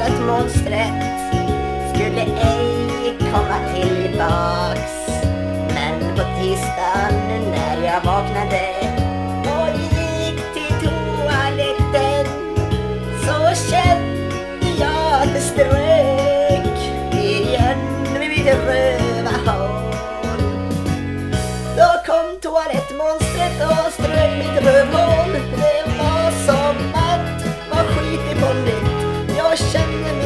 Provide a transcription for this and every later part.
valet monstret skulle ej komma tillbaks. Men på tisdagen när jag vaknade och gick till toaletten så kände jag att det strök igen vid mitt röva hål. Då kom toalettmonstret och strök mitt rövhål. Det var som att man skiter på nytt jag kände min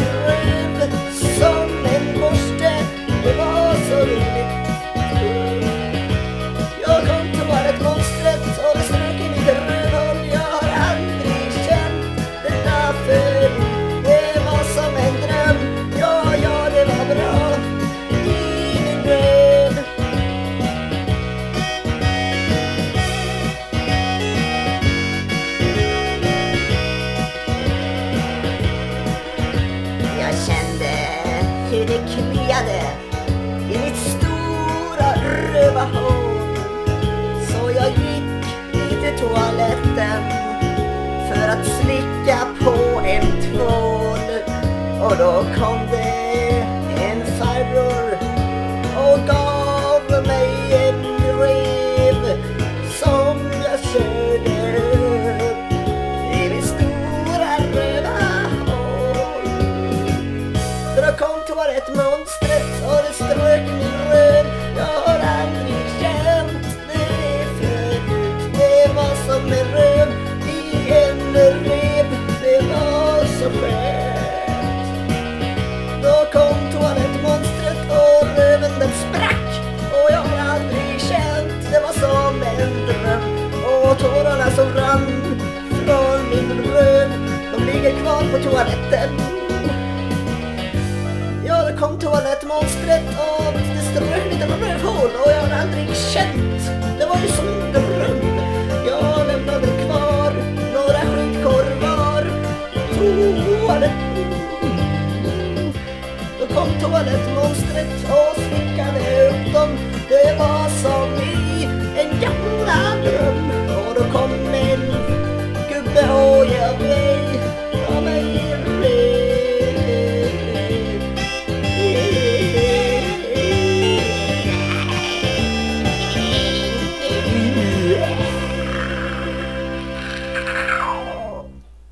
hur det kliade i mitt stora röva hål. Så jag gick till toaletten för att slicka på en tvål. Och då kom det toalettmonstret och det strök min röv. Jag har aldrig känt det förut Det var som en röv i en rev Det var så skönt. Då kom toalettmonstret och röven den sprack. Och jag har aldrig känt det var som en dröm. Och tårarna som rann från min röv De ligger kvar på toaletten kom toalettmonstret och det strök lite på rövhål och jag har aldrig känt. Det var ju som en dröm. Jag lämnade kvar några skitkorvar. Toalett. Mm. Då kom toalettmonstret och slickade